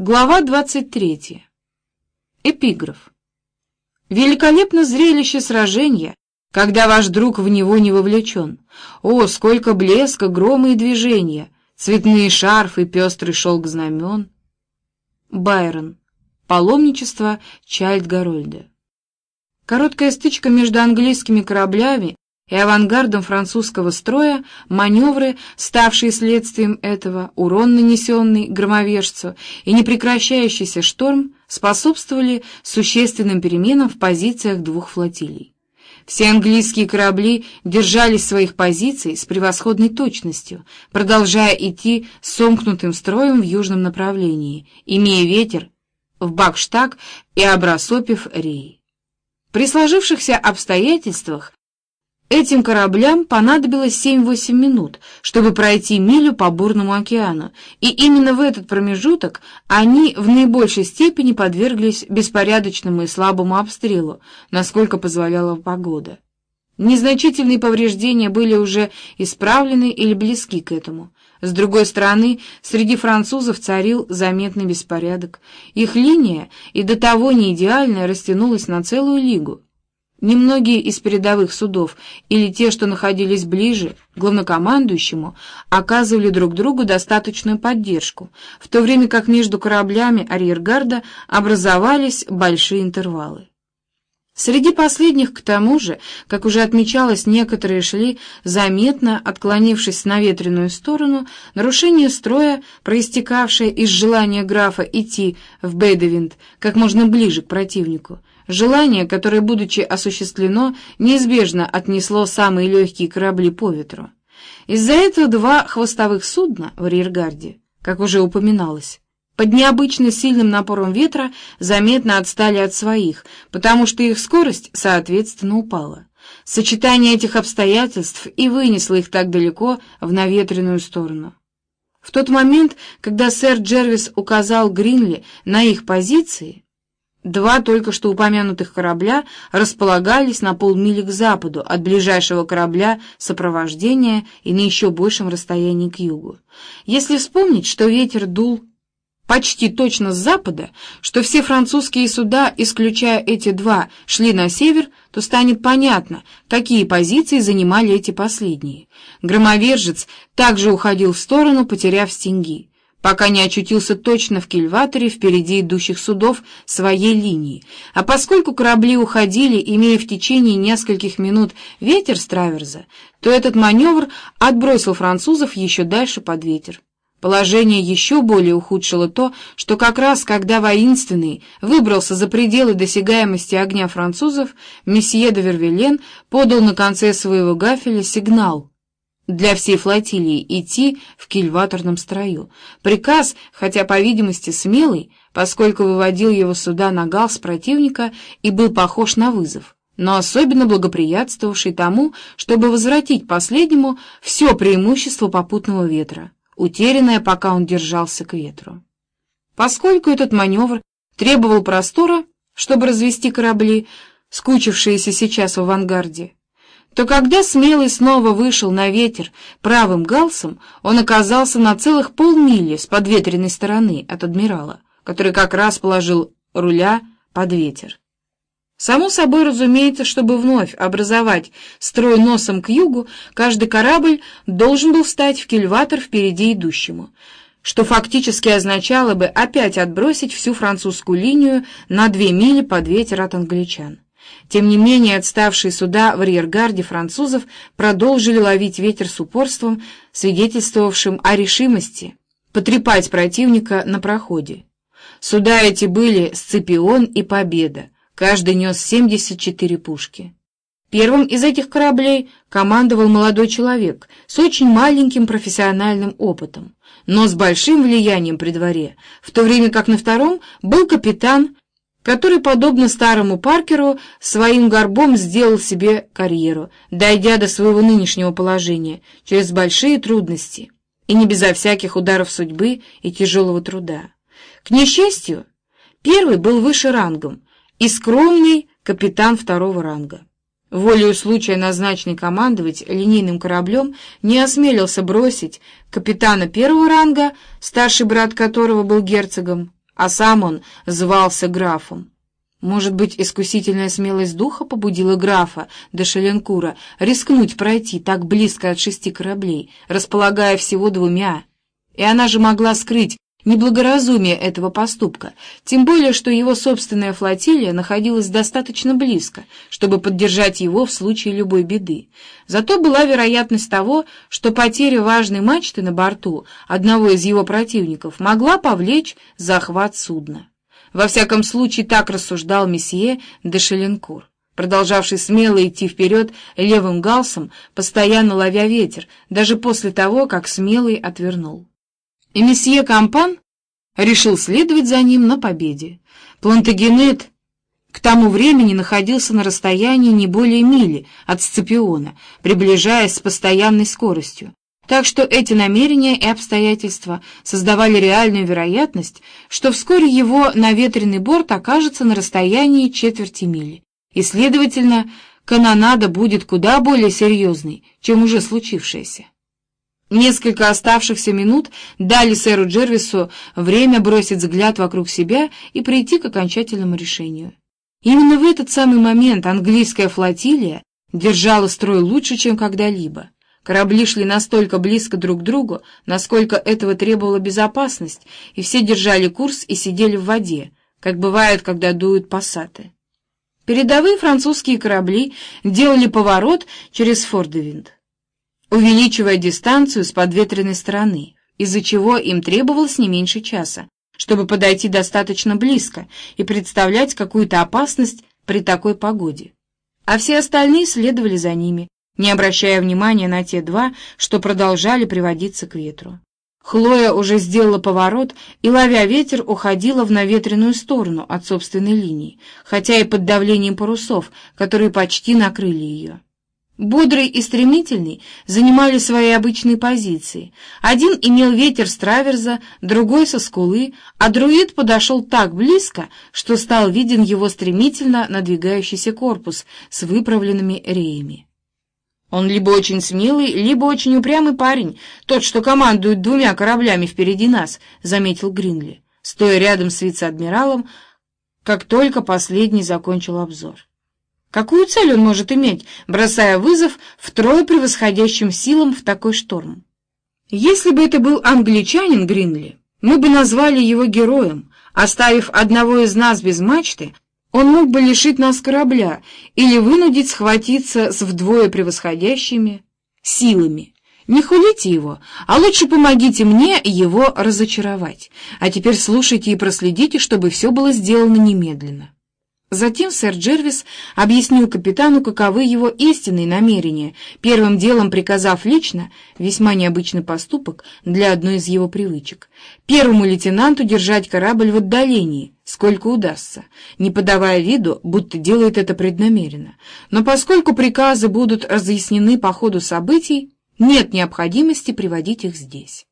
Глава 23. Эпиграф. Великолепно зрелище сражения, когда ваш друг в него не вовлечен. О, сколько блеска, грома и движения, цветные шарфы, пестрый шелк знамен. Байрон. Паломничество Чайльд-Гарольда. Короткая стычка между английскими кораблями и авангардом французского строя маневры, ставшие следствием этого, урон, нанесенный громовержцу, и непрекращающийся шторм способствовали существенным переменам в позициях двух флотилий. Все английские корабли держались своих позиций с превосходной точностью, продолжая идти сомкнутым строем в южном направлении, имея ветер в бакштаг и обрасопив рей. При сложившихся обстоятельствах Этим кораблям понадобилось 7-8 минут, чтобы пройти милю по бурному океану, и именно в этот промежуток они в наибольшей степени подверглись беспорядочному и слабому обстрелу, насколько позволяла погода. Незначительные повреждения были уже исправлены или близки к этому. С другой стороны, среди французов царил заметный беспорядок. Их линия и до того не идеальная растянулась на целую лигу. Немногие из передовых судов или те, что находились ближе главнокомандующему, оказывали друг другу достаточную поддержку, в то время как между кораблями арьергарда образовались большие интервалы. Среди последних, к тому же, как уже отмечалось, некоторые шли, заметно отклонившись на ветреную сторону, нарушение строя, проистекавшее из желания графа идти в Бейдевинд как можно ближе к противнику, Желание, которое, будучи осуществлено, неизбежно отнесло самые легкие корабли по ветру. Из-за этого два хвостовых судна в арьергарде, как уже упоминалось, под необычно сильным напором ветра заметно отстали от своих, потому что их скорость, соответственно, упала. Сочетание этих обстоятельств и вынесло их так далеко в наветренную сторону. В тот момент, когда сэр Джервис указал Гринли на их позиции, Два только что упомянутых корабля располагались на полмили к западу от ближайшего корабля сопровождения и на еще большем расстоянии к югу. Если вспомнить, что ветер дул почти точно с запада, что все французские суда, исключая эти два, шли на север, то станет понятно, какие позиции занимали эти последние. Громовержец также уходил в сторону, потеряв стенги пока не очутился точно в кильваторе впереди идущих судов своей линии, а поскольку корабли уходили, имея в течение нескольких минут ветер с траверза, то этот маневр отбросил французов еще дальше под ветер. Положение еще более ухудшило то, что как раз когда воинственный выбрался за пределы досягаемости огня французов, месье де Вервилен подал на конце своего гафеля сигнал — для всей флотилии идти в кильваторном строю. Приказ, хотя, по видимости, смелый, поскольку выводил его сюда на галс противника и был похож на вызов, но особенно благоприятствовавший тому, чтобы возвратить последнему все преимущество попутного ветра, утерянное, пока он держался к ветру. Поскольку этот маневр требовал простора, чтобы развести корабли, скучившиеся сейчас в авангарде, то когда Смелый снова вышел на ветер правым галсом, он оказался на целых полмили с подветренной стороны от адмирала, который как раз положил руля под ветер. Само собой разумеется, чтобы вновь образовать строй носом к югу, каждый корабль должен был встать в кильватор впереди идущему, что фактически означало бы опять отбросить всю французскую линию на две мили под ветер от англичан. Тем не менее, отставшие суда в арьергарде французов продолжили ловить ветер с упорством, свидетельствовавшим о решимости потрепать противника на проходе. Суда эти были «Сципион» и «Победа», каждый нес 74 пушки. Первым из этих кораблей командовал молодой человек с очень маленьким профессиональным опытом, но с большим влиянием при дворе, в то время как на втором был капитан который, подобно старому Паркеру, своим горбом сделал себе карьеру, дойдя до своего нынешнего положения через большие трудности и не безо всяких ударов судьбы и тяжелого труда. К несчастью, первый был выше рангом и скромный капитан второго ранга. Волею случая назначенный командовать линейным кораблем не осмелился бросить капитана первого ранга, старший брат которого был герцогом, а сам он звался графом. Может быть, искусительная смелость духа побудила графа де Шеленкура рискнуть пройти так близко от шести кораблей, располагая всего двумя. И она же могла скрыть неблагоразумие этого поступка, тем более, что его собственная флотилия находилась достаточно близко, чтобы поддержать его в случае любой беды. Зато была вероятность того, что потеря важной мачты на борту одного из его противников могла повлечь захват судна. Во всяком случае, так рассуждал месье де Шеленкур, продолжавший смело идти вперед левым галсом, постоянно ловя ветер, даже после того, как смелый отвернул. И месье Кампан решил следовать за ним на победе. Плантагенет к тому времени находился на расстоянии не более мили от Сципиона, приближаясь с постоянной скоростью, так что эти намерения и обстоятельства создавали реальную вероятность, что вскоре его наветренный борт окажется на расстоянии четверти мили, и, следовательно, канонада будет куда более серьезной, чем уже случившееся. Несколько оставшихся минут дали сэру Джервису время бросить взгляд вокруг себя и прийти к окончательному решению. Именно в этот самый момент английская флотилия держала строй лучше, чем когда-либо. Корабли шли настолько близко друг к другу, насколько этого требовала безопасность, и все держали курс и сидели в воде, как бывает, когда дуют пассаты. Передовые французские корабли делали поворот через Фордевинд, увеличивая дистанцию с подветренной стороны, из-за чего им требовалось не меньше часа, чтобы подойти достаточно близко и представлять какую-то опасность при такой погоде. А все остальные следовали за ними, не обращая внимания на те два, что продолжали приводиться к ветру. Хлоя уже сделала поворот и, ловя ветер, уходила в наветренную сторону от собственной линии, хотя и под давлением парусов, которые почти накрыли ее. Бодрый и стремительный занимали свои обычные позиции. Один имел ветер с траверза, другой со скулы, а друид подошел так близко, что стал виден его стремительно надвигающийся корпус с выправленными реями. Он либо очень смелый, либо очень упрямый парень, тот, что командует двумя кораблями впереди нас, — заметил Гринли, стоя рядом с вице-адмиралом, как только последний закончил обзор. Какую цель он может иметь, бросая вызов втрое превосходящим силам в такой шторм? Если бы это был англичанин Гринли, мы бы назвали его героем, оставив одного из нас без мачты, он мог бы лишить нас корабля или вынудить схватиться с вдвое превосходящими силами. Не хулите его, а лучше помогите мне его разочаровать. А теперь слушайте и проследите, чтобы все было сделано немедленно. Затем сэр Джервис объяснил капитану, каковы его истинные намерения, первым делом приказав лично, весьма необычный поступок для одной из его привычек, первому лейтенанту держать корабль в отдалении, сколько удастся, не подавая виду, будто делает это преднамеренно. Но поскольку приказы будут разъяснены по ходу событий, нет необходимости приводить их здесь.